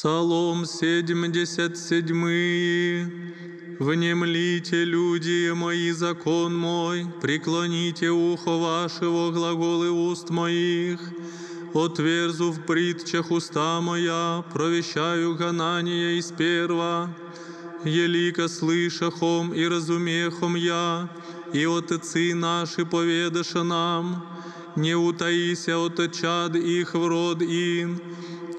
Псалом 77. Внемлите, люди мои, закон мой, преклоните ухо ваше во глаголы уст моих. Отверзу в притчах уста моя, провещаю гонание из перва. Елика слышахом и разумехом я, и отцы наши поведаша нам, не утаися от чад их в род ин,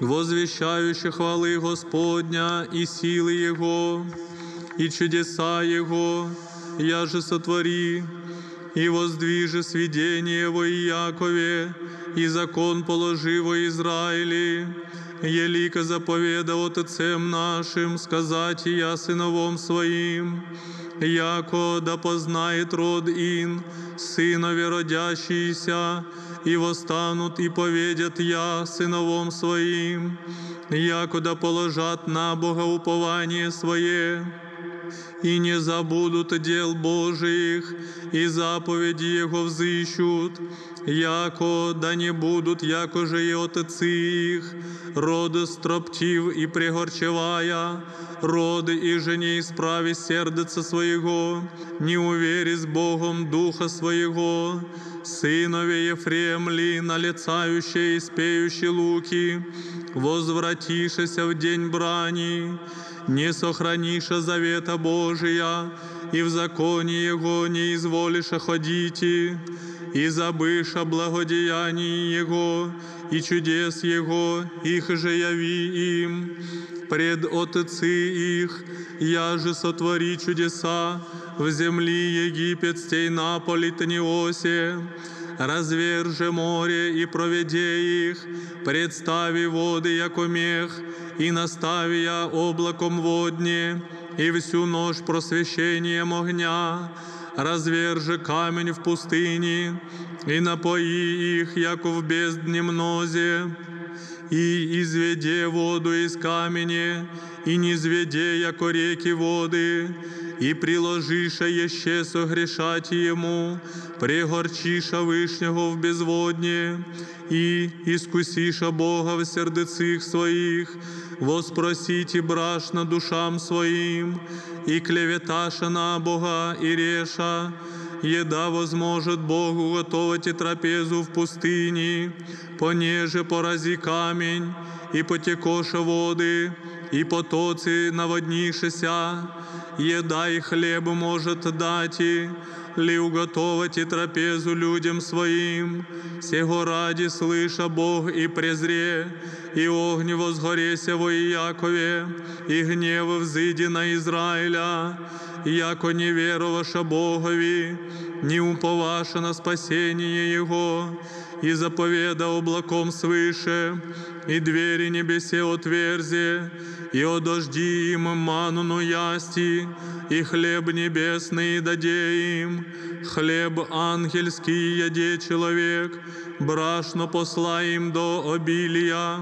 возвещающих хвалы Господня и силы Его, и чудеса Его, я же сотвори, и воздвижи сведение во Иакове, и закон положи во Израиле, елика заповеда отцем нашим, сказать и я сыновом своим, яко да познает род ин, сынове родящиеся, и восстанут и поведят я сыновом своим, яко да положат на Бога упование свое, и не забудут дел Божиих, и заповеди Его взыщут, яко да не будут, яко же и отцы их, роды строптив и пригорчевая, роды и же не исправи сердца своего, не увери с Богом духа своего, сынове Ефремли, налицающие и спеющие луки, возвратишься в день брани, не сохраниша завета Божия, и в законе Его не изволиша ходите, и забыша благодеяний Его, и чудес Его, их же яви им, пред отцы их, я же сотвори чудеса в земли египетской на Политаниосе, разверже море и проведе их, представи воды, яко мех, и настави я облаком водне, и всю ночь просвещением огня, разверже камень в пустыне, и напои их, яко в бездне мнозе, и изведе воду из камени, и низведе, яко реки воды, и приложиша еще согрешать ему, пригорчиша вишнього в безводне, и искусиша Бога в сердецих своих, воспросите брашно душам своим, и клеветаша на Бога и реша, еда возможет Богу готовить и трапезу в пустыне, понеже порази камень, и потекоша воды, и потоцы наводнишися, еда и хлеб может дать, и ли уготовать и трапезу людям своим, сего ради слыша Бог и презре, и огни возгореся во Иакове, и гнев взыди на Израиля, яко не вероваша Богові, не уповаша на спасение Его, и заповеда облаком свыше, и двери небесе отверзе, и одожди им ману ясти, и хлеб небесный даде им, хлеб ангельский яде человек, брашно посла им до обилия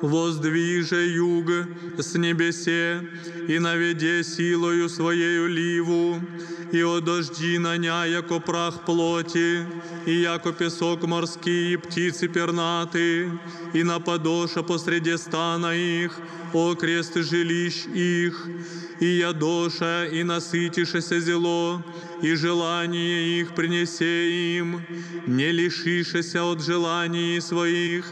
воздвиже юг с небесе, и наведе силою своею ливу, и одожди на ня, яко прах плоти, и яко песок морский, и птицы пернаты, и нападоша посреди стана их, окрест жилищ их, и ядоша, и насытишеся зело, и желание их принесе им, не лишишеся от желаний своих,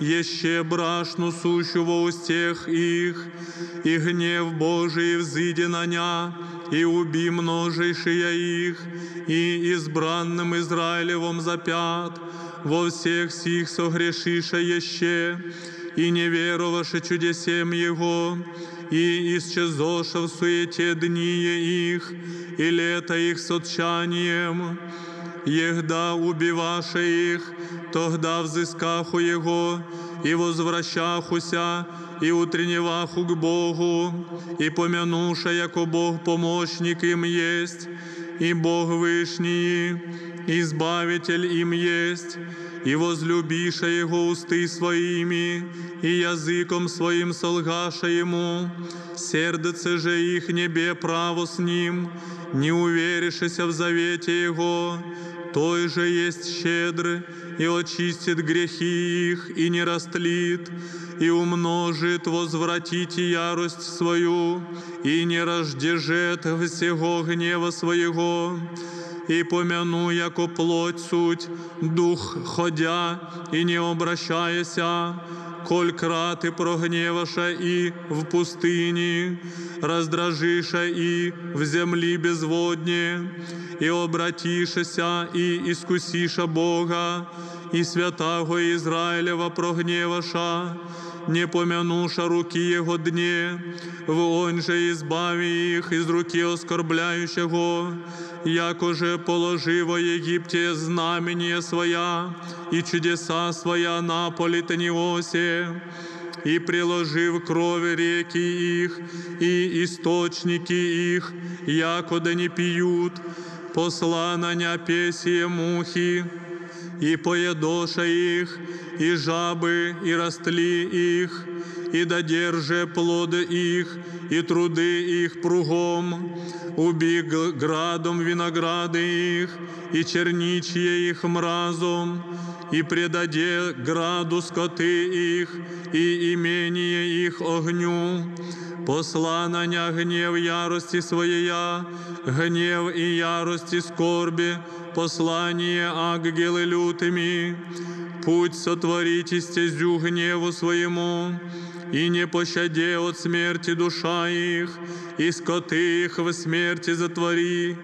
еще брашну сущу во устех их, и гнев Божий взыди на ня, и уби множейшие их, и избранным Израилевом запят, во всех сих согрешиша еще, и не вероваше чудесем Его, и исчезоша в суете дни их, и лето их с отчанием, егда убиваша их, тогда взыскаху Его, и возвращахуся, и утреневаху к Богу, и помянуша, яко Бог помощник им есть, и Бог Вышний, Избавитель им есть, и возлюбиша Его усты своими, и языком своим солгаша Ему, сердце же их небе право с Ним, не уверишься в завете Его, той же есть щедрый, и очистит грехи их, и не растлит, и умножит, возвратите ярость свою, и не рождежет всего гнева своего, и помяну, яко плоть суть, дух ходя, и не обращаяся, коль краты прогневаша и в пустыне, раздражиша и в земли безводне, и обратишеся и искусиша Бога, и святаго Израилева прогневаша, не помянуша руки Его дне, вогонь же избави их из руки оскорбляющего, яко же положи во Египте знамение своя и чудеса своя на Политаниосе, и приложив крови реки их и источники их, яко да не пьют, посла на ня песие мухи, и поедоша их, и жабы, и растли их, и додерже плоды их, и труды их пругом, уби г- градом винограды их, и черничье их мразом, и предаде граду скоты их, и имение их огню. Посла на ня гнев ярости своея, гнев и ярости скорби, послание ангелы лютыми, путь сотворите стезю гневу своему, и не пощаде от смерти душа их, и скоты их в смерти затвори,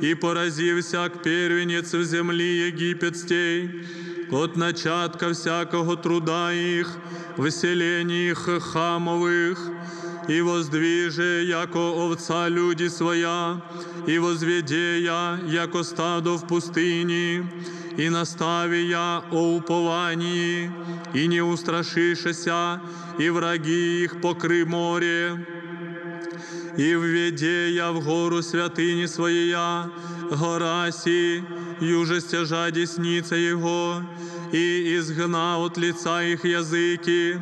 и порази всяк первенец в земли египетстей, от начатка всякого труда их, в селении их хамовых, и воздвиже, яко овца люди своя, и возведе я, яко стадо в пустыни, и настави я о уповании, и не устрашишеся, и враги их покры море. И введе я в гору святыни своя, гора си, юже стяжа десница Его, и изгна от лица их языки,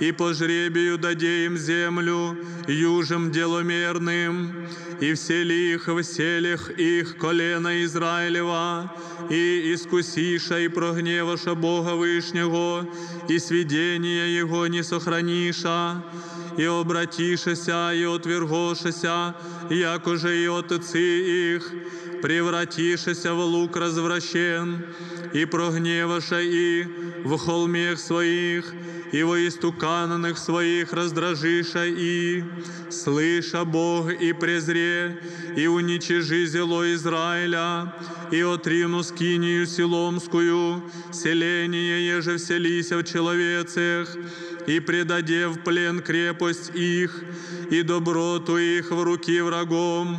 и по жребию даде им землю, южем деломерным, и всели их в селях их колена Израилева, и искусиша и прогневаша Бога Вышнего, и сведения Его не сохраниша, и обратишеся, и отвергошеся, якоже и отцы их, превратишеся в лук развращен, и прогневаша и в холмех своих, и во истукананных своих раздражиша и, слыша Бог и презре, и уничижи зело Израиля, и отрину скинию Силомскую, селение еже вселися в человецех, и предаде в плен крепость их, и доброту их в руки врагом,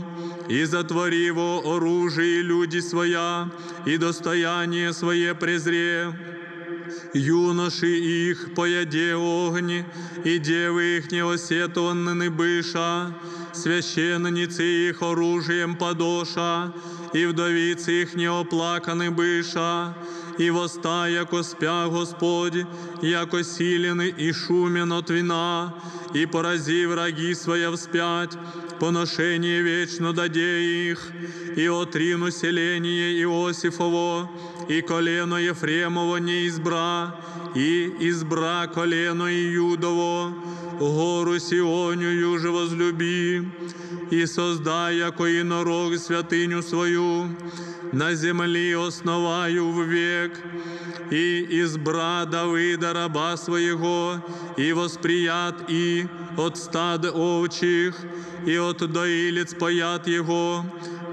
и затвори во оружие люди своя, и достояние свое презре. Юноши их пояде огни, и девы их неосетованны быша, священницы их оружием подоша, и вдовицы их неоплаканы быша, и востай, яко спя Господь, яко силены и шумен от вина, и порази враги своя вспять, поношение вечно даде их, и отрину селение Иосифово, и колено Ефремово не избра, и избра колено Иудово, гору Сионю юже возлюби, и создай, яко инорог святыню свою, на земли основаю век, и избра Давида раба своего, и восприят и от стад овчих, и от доилец поят его,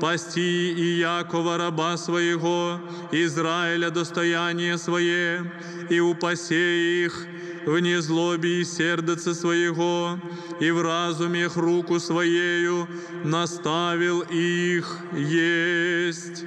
пасти и Якова раба своего, Израиля достояние свое, и упасе их в незлобе и сердце своего, и в разуме их руку своею наставил их есть.